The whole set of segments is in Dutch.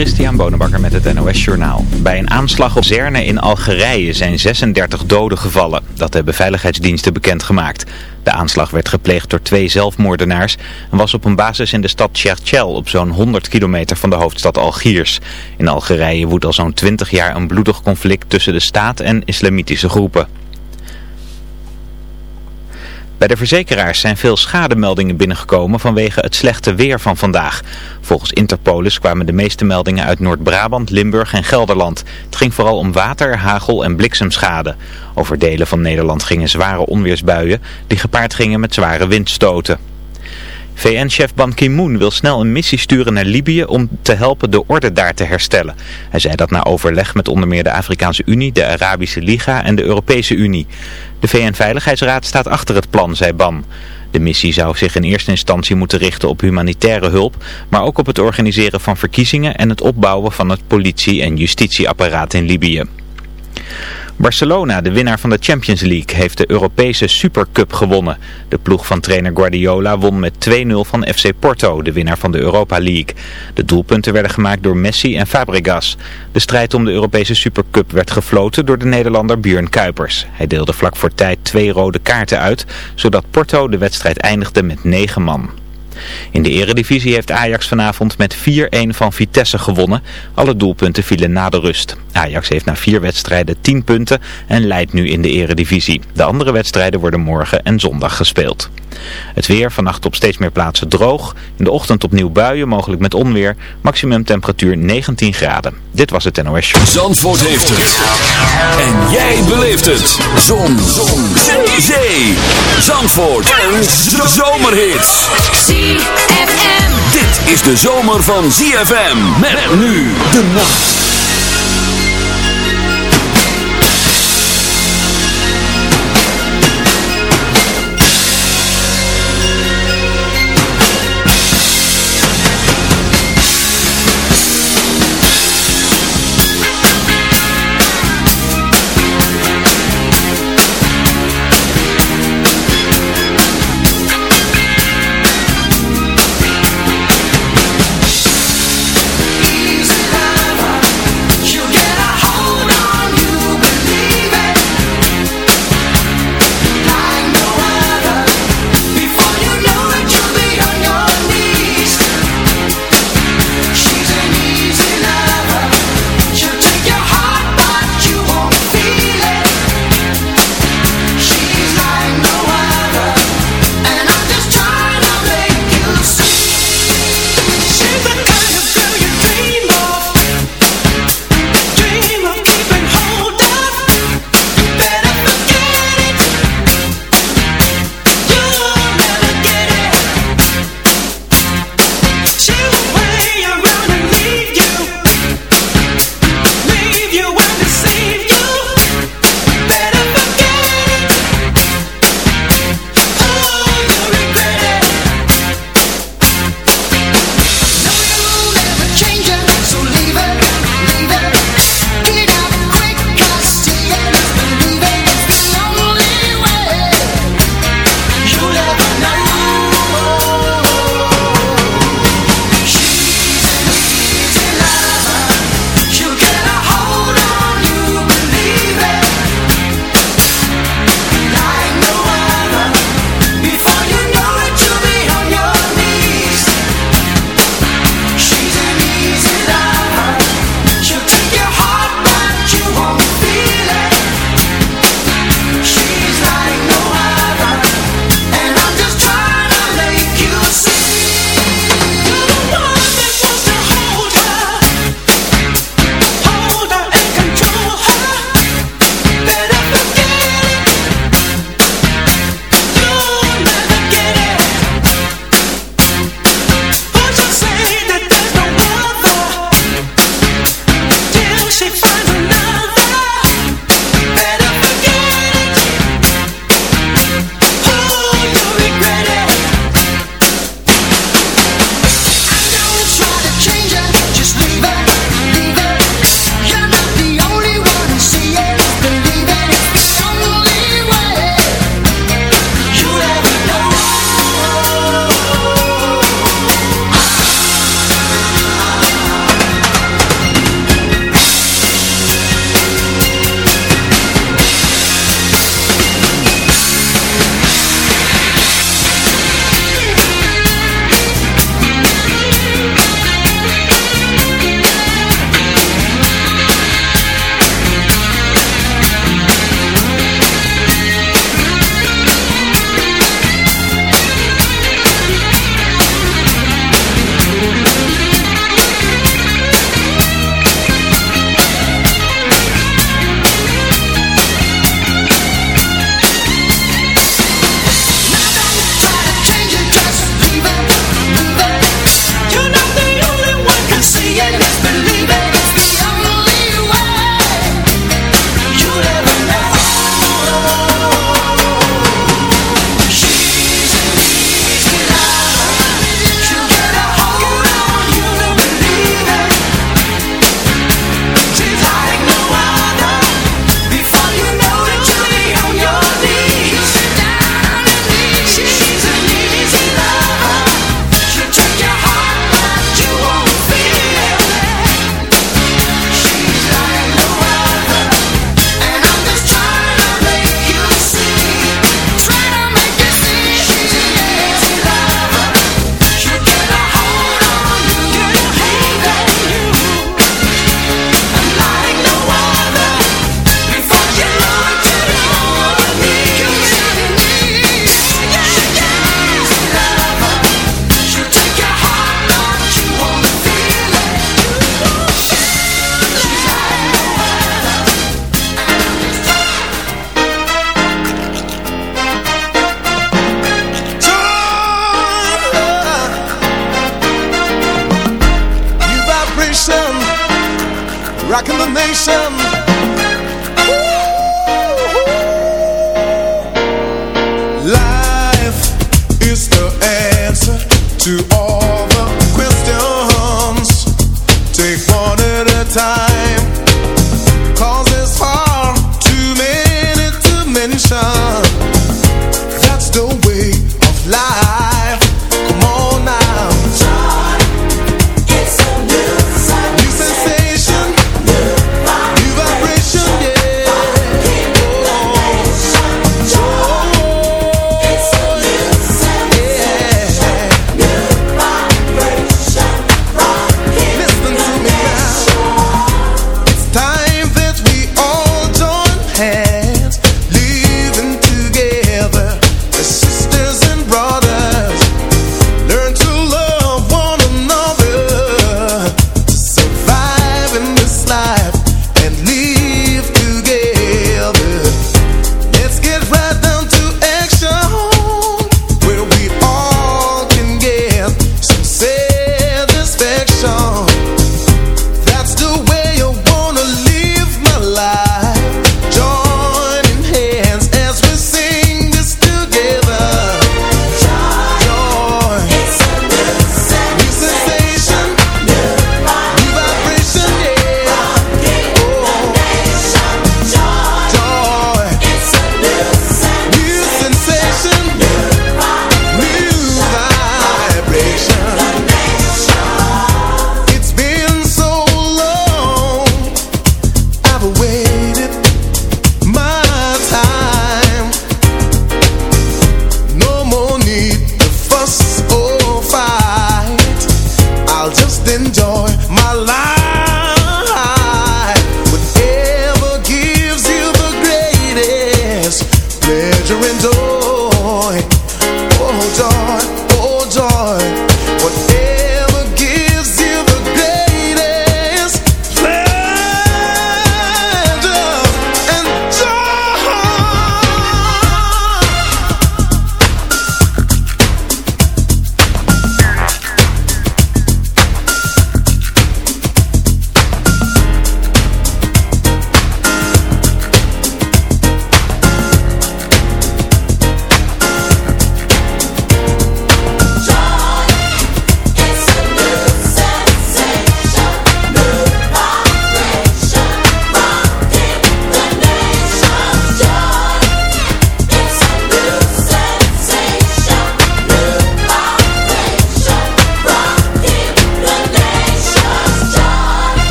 Christian Bonenbakker met het NOS Journaal. Bij een aanslag op Zerne in Algerije zijn 36 doden gevallen. Dat hebben veiligheidsdiensten bekendgemaakt. De aanslag werd gepleegd door twee zelfmoordenaars en was op een basis in de stad Cherchel op zo'n 100 kilometer van de hoofdstad Algiers. In Algerije woedt al zo'n 20 jaar een bloedig conflict tussen de staat en islamitische groepen. Bij de verzekeraars zijn veel schademeldingen binnengekomen vanwege het slechte weer van vandaag. Volgens Interpolis kwamen de meeste meldingen uit Noord-Brabant, Limburg en Gelderland. Het ging vooral om water, hagel en bliksemschade. Over delen van Nederland gingen zware onweersbuien die gepaard gingen met zware windstoten. VN-chef Ban Ki-moon wil snel een missie sturen naar Libië om te helpen de orde daar te herstellen. Hij zei dat na overleg met onder meer de Afrikaanse Unie, de Arabische Liga en de Europese Unie. De VN-veiligheidsraad staat achter het plan, zei Ban. De missie zou zich in eerste instantie moeten richten op humanitaire hulp, maar ook op het organiseren van verkiezingen en het opbouwen van het politie- en justitieapparaat in Libië. Barcelona, de winnaar van de Champions League, heeft de Europese Supercup gewonnen. De ploeg van trainer Guardiola won met 2-0 van FC Porto, de winnaar van de Europa League. De doelpunten werden gemaakt door Messi en Fabregas. De strijd om de Europese Supercup werd gefloten door de Nederlander Björn Kuipers. Hij deelde vlak voor tijd twee rode kaarten uit, zodat Porto de wedstrijd eindigde met 9 man. In de eredivisie heeft Ajax vanavond met 4-1 van Vitesse gewonnen. Alle doelpunten vielen na de rust. Ajax heeft na vier wedstrijden 10 punten en leidt nu in de eredivisie. De andere wedstrijden worden morgen en zondag gespeeld. Het weer vannacht op steeds meer plaatsen droog. In de ochtend opnieuw buien, mogelijk met onweer. Maximum temperatuur 19 graden. Dit was het NOS Show. Zandvoort heeft het. En jij beleeft het. Zon. Zon. Zee. Zee. Zandvoort. Een zomerhit. ZFM. Dit is de zomer van ZFM. Met nu de nacht.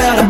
about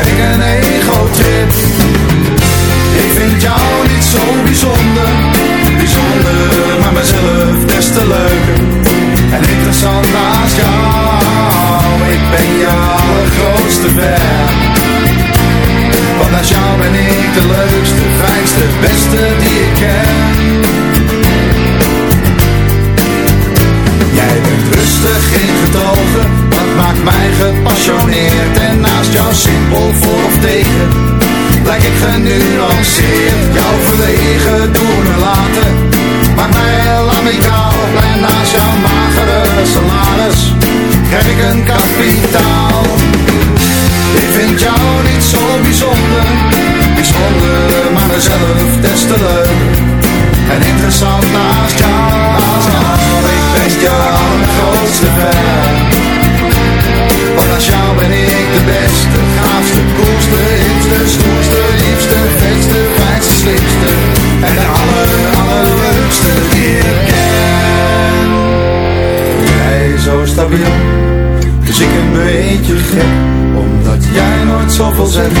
Ik een ego-trip. Ik vind jou niet zo bijzonder. Bijzonder, maar mezelf des te leuker. En interessant naast jou Ik ben jouw grootste ver. Want naast jou ben ik de leukste, fijnste, beste die ik ken. Jij bent rustig wat dat maakt mij gepassioneerd. En naast jouw simpel voor of tegen, Blijf ik genuanceerd. Jouw verlegen doen en laten, maakt mij heel amicaal. En naast jouw magere salaris, krijg ik een kapitaal. Ik vind jou niet zo bijzonder, bijzonder maar mezelf des te en interessant naast jou. Ik ben jouw grootste fan. Want als jou ben ik de beste, gaafste, koelste, hipste, stoerste, liefste, vetste, fijnste, slimste. En de aller, allerleukste die ik ken. Jij zo stabiel, dus ik een beetje gek. Omdat jij nooit zoveel zegt,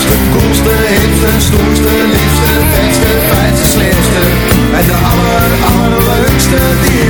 gaafste, koelste, hipste, stoerste, liefste, vetste, fijnste, slimste. En de aller, allerleukste die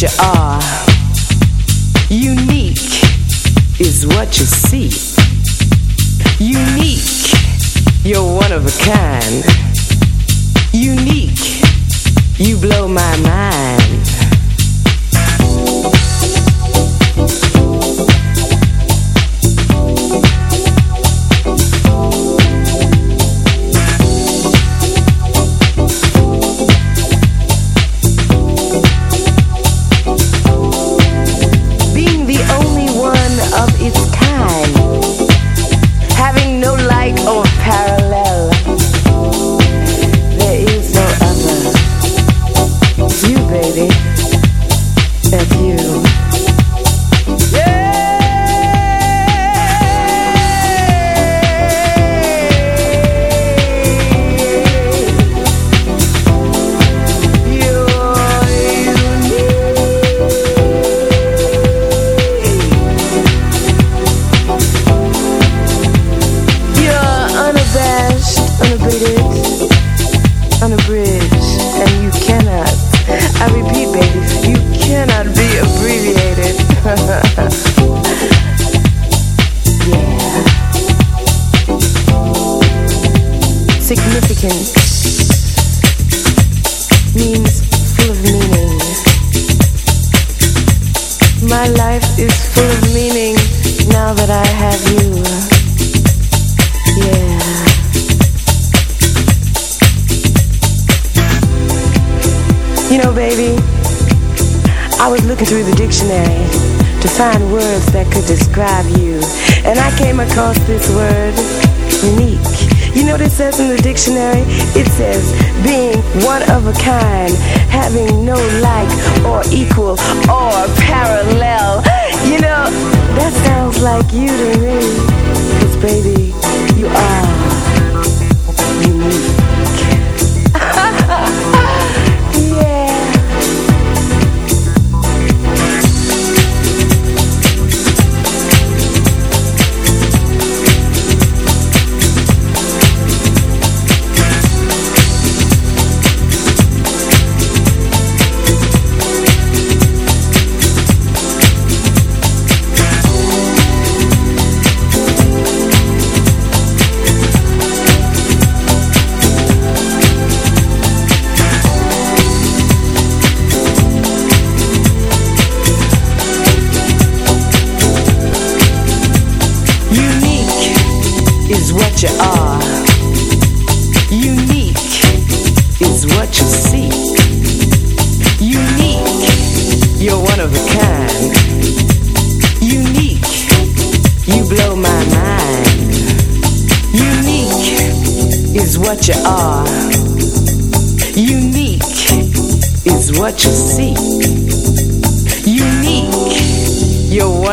You are.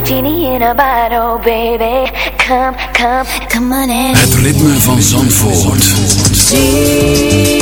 a genie in a bottle, baby. Come, come, come on in. Het ritme van Zandvoort. GFM.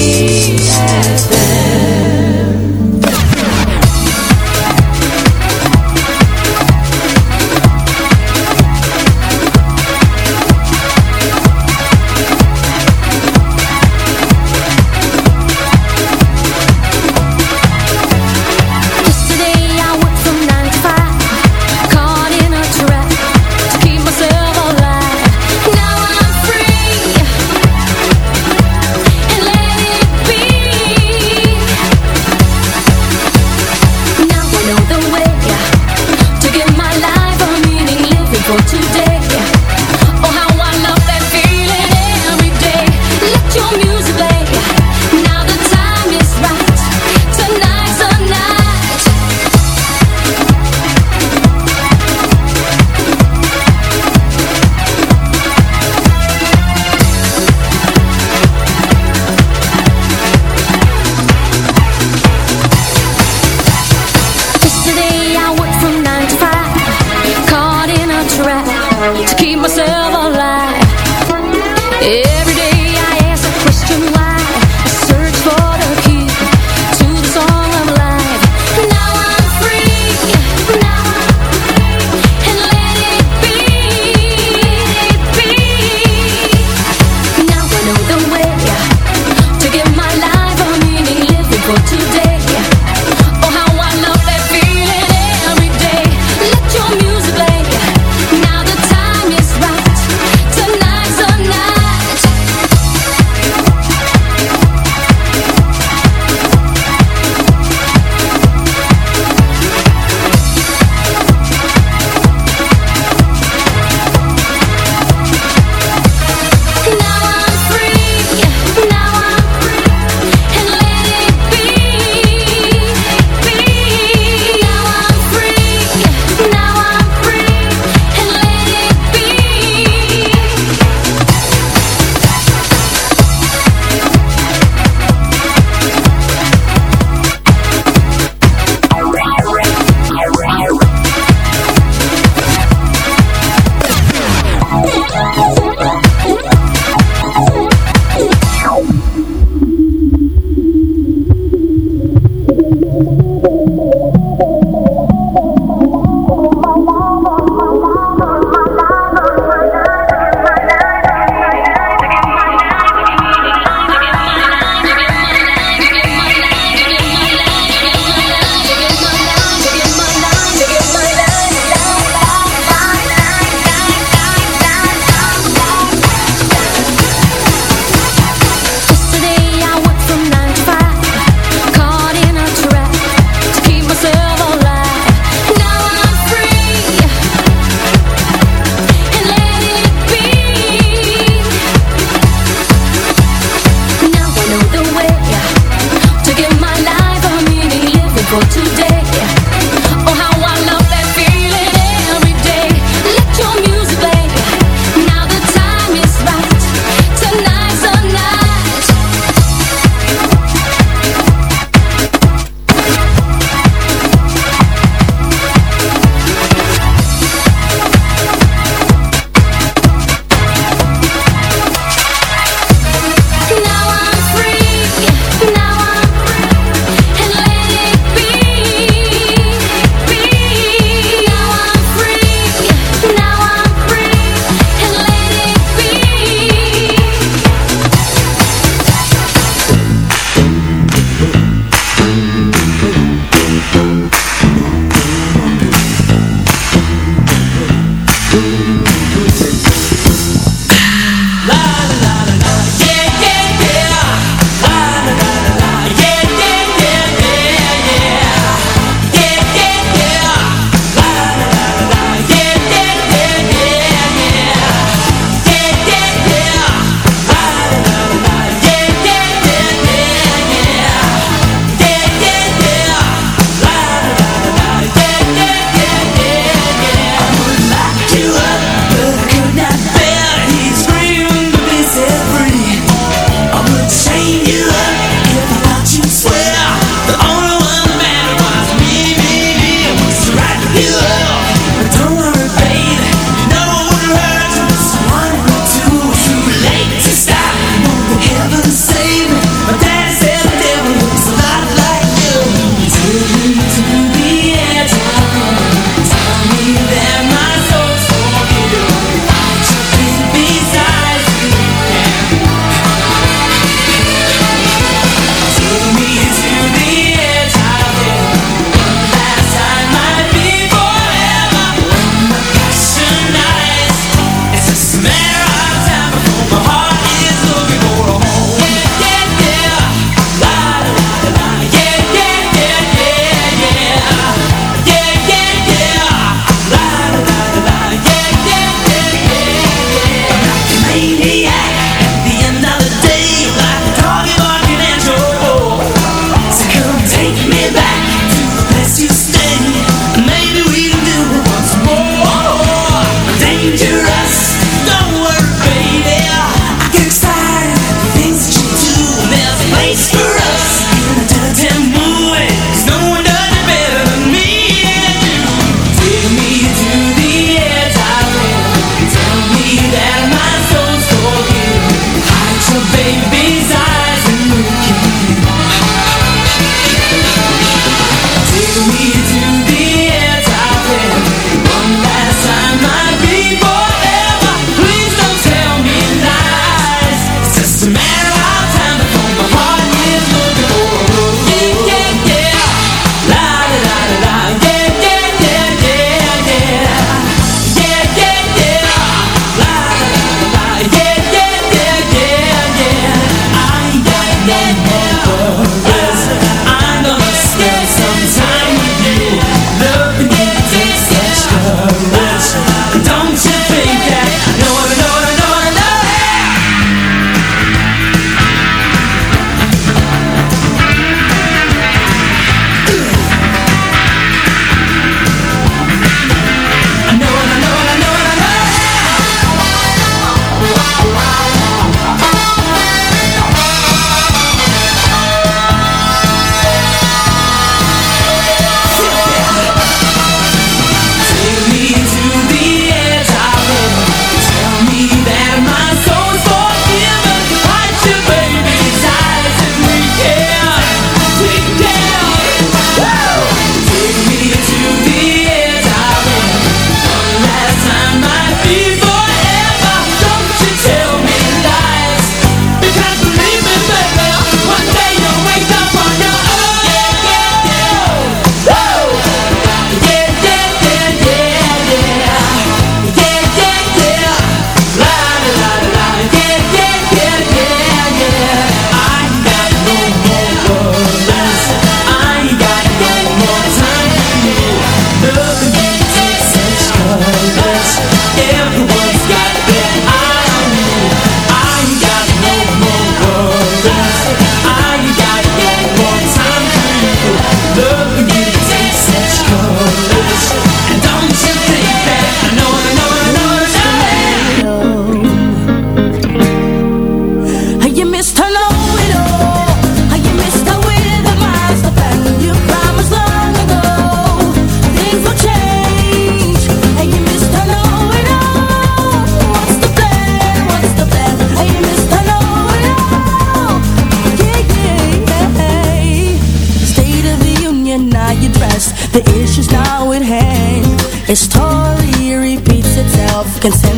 Can send